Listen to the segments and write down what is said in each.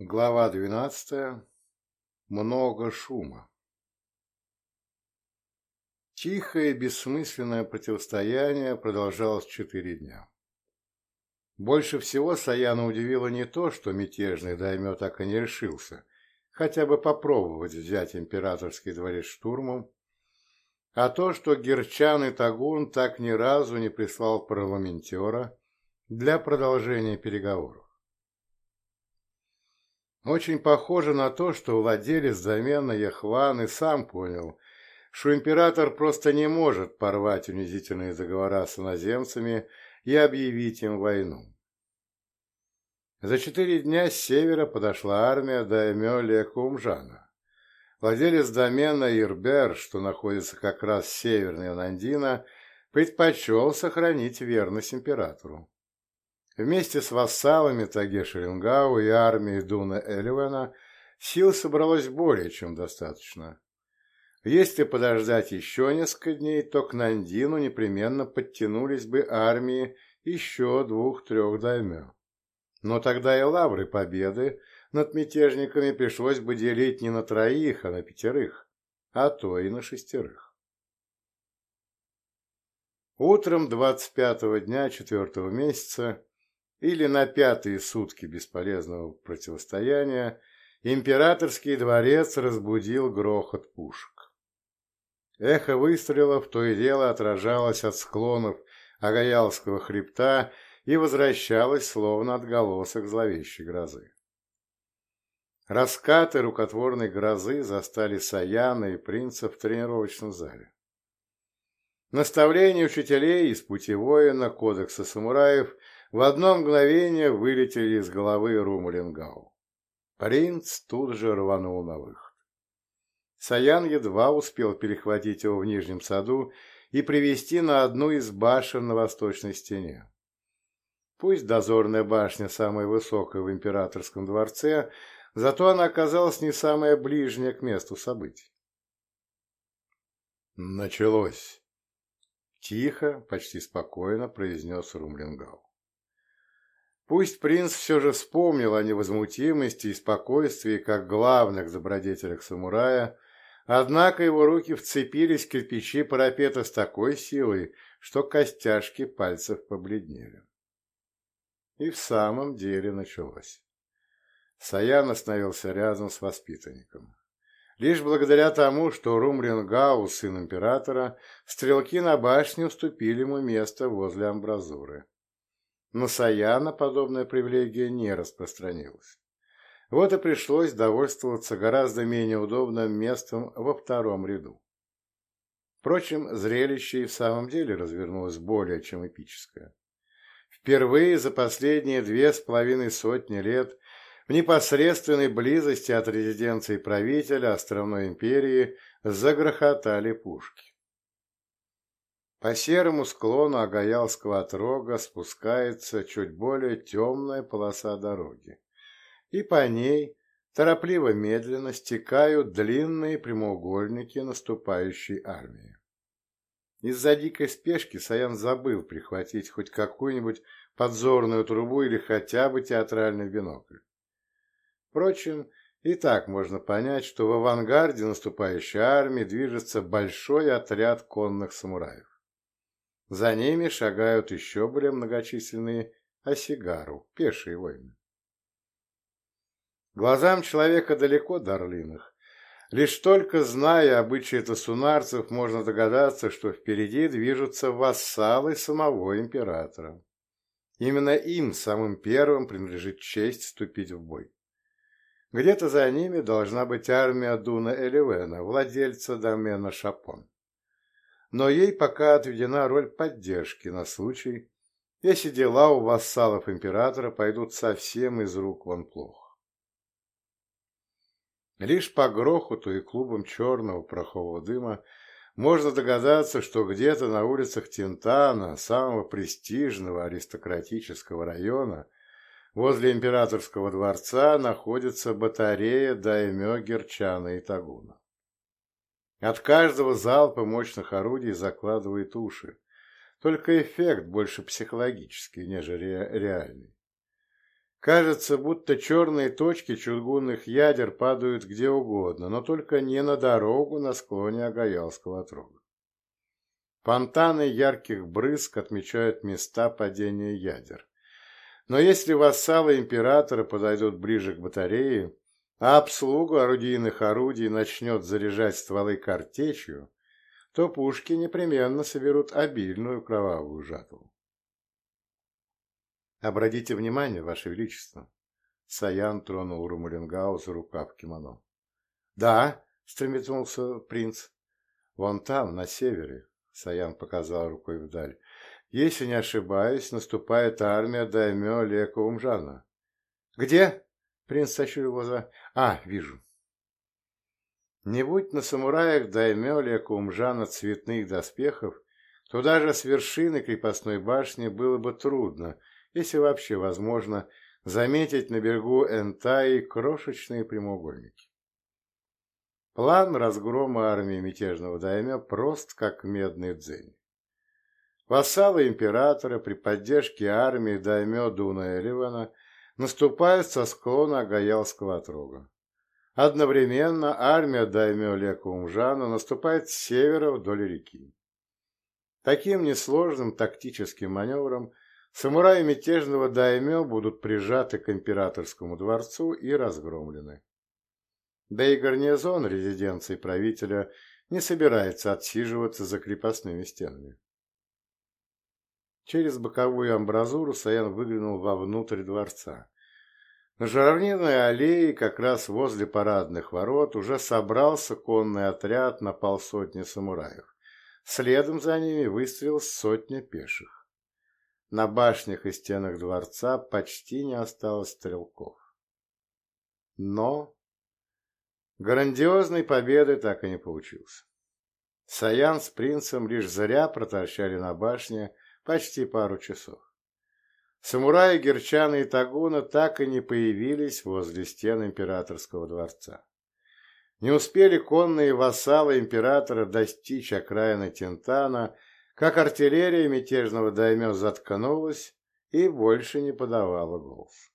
Глава двенадцатая. Много шума. Тихое бессмысленное противостояние продолжалось четыре дня. Больше всего Саяна удивило не то, что мятежный даймё так и не решился хотя бы попробовать взять императорский дворец штурмом, а то, что Герчан и Тагун так ни разу не прислал парламентера для продолжения переговоров. Очень похоже на то, что владелец замена Яхван и сам понял, что император просто не может порвать унизительные договора с иноземцами и объявить им войну. За четыре дня с севера подошла армия даймё Лекумжана. Владелец домена Ирбер, что находится как раз севернее Нандина, предпочел сохранить верность императору. Вместе с вассалами Рингау и армией Дуна Эливена сил собралось более чем достаточно. Если подождать еще несколько дней, то к Нандину непременно подтянулись бы армии еще двух-трех даймё. Но тогда и лавры победы над мятежниками пришлось бы делить не на троих, а на пятерых, а то и на шестерых. Утром 25-го дня четвертого месяца или на пятые сутки бесполезного противостояния императорский дворец разбудил грохот пушек. Эхо выстрелов то и дело отражалось от склонов Агаялского хребта и возвращалось словно отголосок зловещей грозы. Раскаты рукотворной грозы застали Саяна и принца в тренировочном зале. Наставления учителей из пути воина Кодекса самураев в одно мгновение вылетели из головы Румалингау. Принц тут же рванул на выход. Саян едва успел перехватить его в Нижнем саду и привести на одну из башен на восточной стене. Пусть дозорная башня самая высокая в императорском дворце, зато она оказалась не самая ближняя к месту событий. Началось. Тихо, почти спокойно произнес Румлингау. Пусть принц все же вспомнил о невозмутимости и спокойствии как главных добродетелях самурая, однако его руки вцепились в кирпичи парапета с такой силой, что костяшки пальцев побледнели. И в самом деле началось. Саян остановился рядом с воспитанником. Лишь благодаря тому, что Румрингау, сын императора, стрелки на башне уступили ему место возле амбразуры. На Саяна подобная привилегия не распространилась. Вот и пришлось довольствоваться гораздо менее удобным местом во втором ряду. Впрочем, зрелище и в самом деле развернулось более чем эпическое. Впервые за последние две с половиной сотни лет в непосредственной близости от резиденции правителя островной империи загрохотали пушки. По серому склону Агаялского отрога спускается чуть более темная полоса дороги, и по ней торопливо-медленно стекают длинные прямоугольники наступающей армии. Из-за дикой спешки Саян забыл прихватить хоть какую-нибудь подзорную трубу или хотя бы театральный бинокль. Впрочем, и так можно понять, что в авангарде наступающей армии движется большой отряд конных самураев. За ними шагают еще более многочисленные осигару, пешие воины. Глазам человека далеко до орлиных. Лишь только зная обычаи тасунарцев, можно догадаться, что впереди движутся вассалы самого императора. Именно им самым первым принадлежит честь вступить в бой. Где-то за ними должна быть армия Дуна Эливена, владельца домена Шапон но ей пока отведена роль поддержки на случай, если дела у вассалов императора пойдут совсем из рук вон плохо. Лишь по грохоту и клубам черного порохового дыма можно догадаться, что где-то на улицах Тинтана, самого престижного аристократического района, возле императорского дворца находится батарея Даймё Герчана и Тагуна. От каждого залпа мощных орудий закладывает уши. Только эффект больше психологический, нежели реальный. Кажется, будто черные точки чугунных ядер падают где угодно, но только не на дорогу на склоне Агаялского отрога. Фонтаны ярких брызг отмечают места падения ядер. Но если вассалы императора подойдут ближе к батарее, а обслугу орудийных орудий начнет заряжать стволы картечью, то пушки непременно соберут обильную кровавую жатву. «Обратите внимание, Ваше Величество!» Саян тронул Румалингау за рукав кимоно. «Да», — стремительнулся принц. «Вон там, на севере», — Саян показал рукой вдаль. «Если не ошибаюсь, наступает армия даймё Лека Умжана». «Где?» — принц сощурил глаза. «А, вижу». Не будь на самураях даймё Лека Умжана цветных доспехов, то даже с вершины крепостной башни было бы трудно — если вообще возможно, заметить на берегу Энтаи крошечные прямоугольники. План разгрома армии мятежного даймя прост, как медный дзень. Вассалы императора при поддержке армии даймё Дуна Эливана наступают со склона Агаялского отрога. Одновременно армия даймё Лека Умжана наступает с севера вдоль реки. Таким несложным тактическим маневром – Самураи мятежного даймё будут прижаты к императорскому дворцу и разгромлены. Да и гарнизон резиденции правителя не собирается отсиживаться за крепостными стенами. Через боковую амбразуру Саян выглянул вовнутрь дворца. На журавлиной аллее, как раз возле парадных ворот, уже собрался конный отряд на полсотни самураев. Следом за ними выстрелил сотня пеших. На башнях и стенах дворца почти не осталось стрелков. Но грандиозной победы так и не получился. Саян с принцем лишь зря проторчали на башне почти пару часов. Самураи Герчана и Тагуна так и не появились возле стен императорского дворца. Не успели конные вассалы императора достичь окраины Тентана как артиллерия мятежного даймё заткнулась и больше не подавала голос.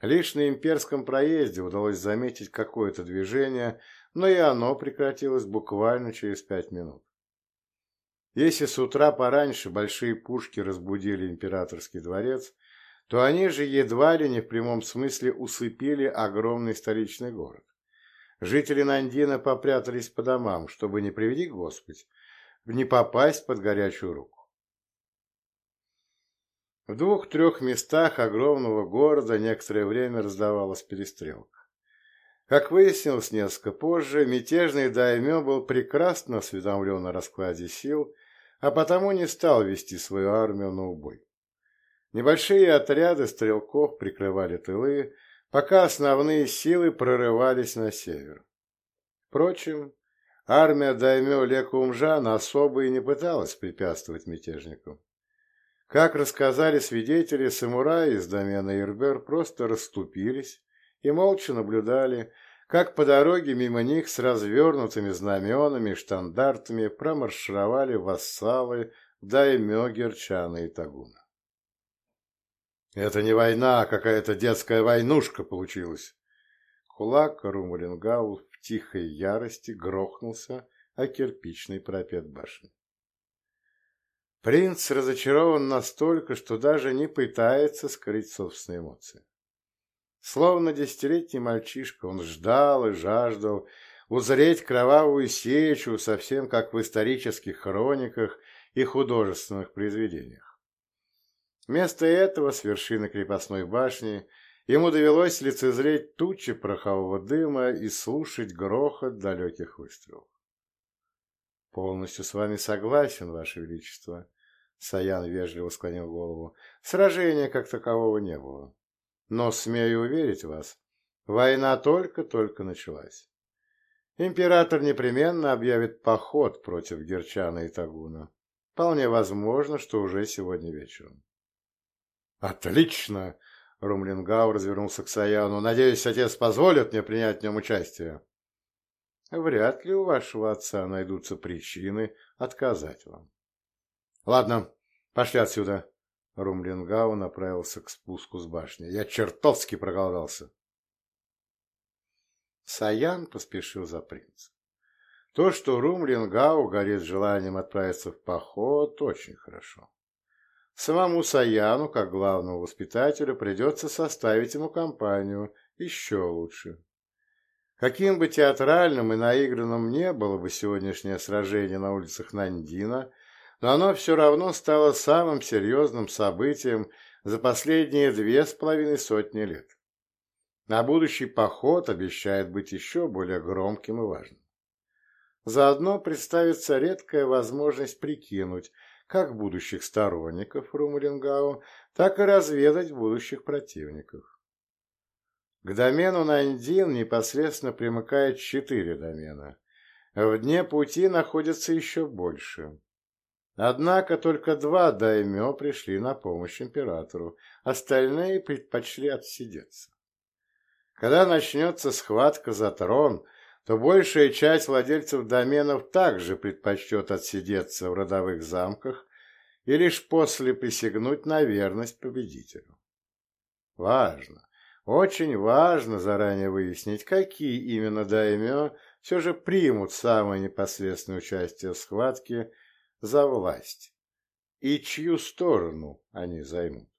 Лишь на имперском проезде удалось заметить какое-то движение, но и оно прекратилось буквально через пять минут. Если с утра пораньше большие пушки разбудили императорский дворец, то они же едва ли не в прямом смысле усыпили огромный столичный город. Жители Нандина попрятались по домам, чтобы, не приведи Господь, не попасть под горячую руку. В двух-трех местах огромного города некоторое время раздавалась перестрелка. Как выяснилось несколько позже, мятежный даймё был прекрасно осведомлен о раскладе сил, а потому не стал вести свою армию на убой. Небольшие отряды стрелков прикрывали тылы, пока основные силы прорывались на север. Впрочем, Армия даймё Лекумжана особо и не пыталась препятствовать мятежникам. Как рассказали свидетели, самураи из домена Ирбер просто расступились и молча наблюдали, как по дороге мимо них с развернутыми знаменами и штандартами промаршировали вассалы даймё Герчана и Тагуна. «Это не война, а какая-то детская войнушка получилась!» Кулак Румалингау тихой ярости грохнулся о кирпичный пропет башни. Принц разочарован настолько, что даже не пытается скрыть собственные эмоции. Словно десятилетний мальчишка, он ждал и жаждал узреть кровавую сечу, совсем как в исторических хрониках и художественных произведениях. Вместо этого с вершины крепостной башни – Ему довелось лицезреть тучи порохового дыма и слушать грохот далеких выстрелов. «Полностью с вами согласен, Ваше Величество», — Саян вежливо склонил голову. «Сражения как такового не было. Но, смею уверить вас, война только-только началась. Император непременно объявит поход против Герчана и Тагуна. Вполне возможно, что уже сегодня вечером». «Отлично!» Румлингау развернулся к Саяну. «Надеюсь, отец позволит мне принять в нем участие?» «Вряд ли у вашего отца найдутся причины отказать вам». «Ладно, пошли отсюда», Румлингау направился к спуску с башни. «Я чертовски проголодался!» Саян поспешил за принцем. То, что Румлингау горит желанием отправиться в поход, очень хорошо. Самому Саяну, как главному воспитателю, придется составить ему компанию еще лучше. Каким бы театральным и наигранным не было бы сегодняшнее сражение на улицах Нандина, но оно все равно стало самым серьезным событием за последние две с половиной сотни лет. А будущий поход обещает быть еще более громким и важным. Заодно представится редкая возможность прикинуть как будущих сторонников Румлингау, так и разведать будущих противников. К домену Нандин непосредственно примыкает четыре домена. В дне пути находится еще больше. Однако только два даймё пришли на помощь императору, остальные предпочли отсидеться. Когда начнется схватка за трон, то большая часть владельцев доменов также предпочтет отсидеться в родовых замках и лишь после присягнуть на верность победителю. Важно, очень важно заранее выяснить, какие именно даймё все же примут самое непосредственное участие в схватке за власть и чью сторону они займут.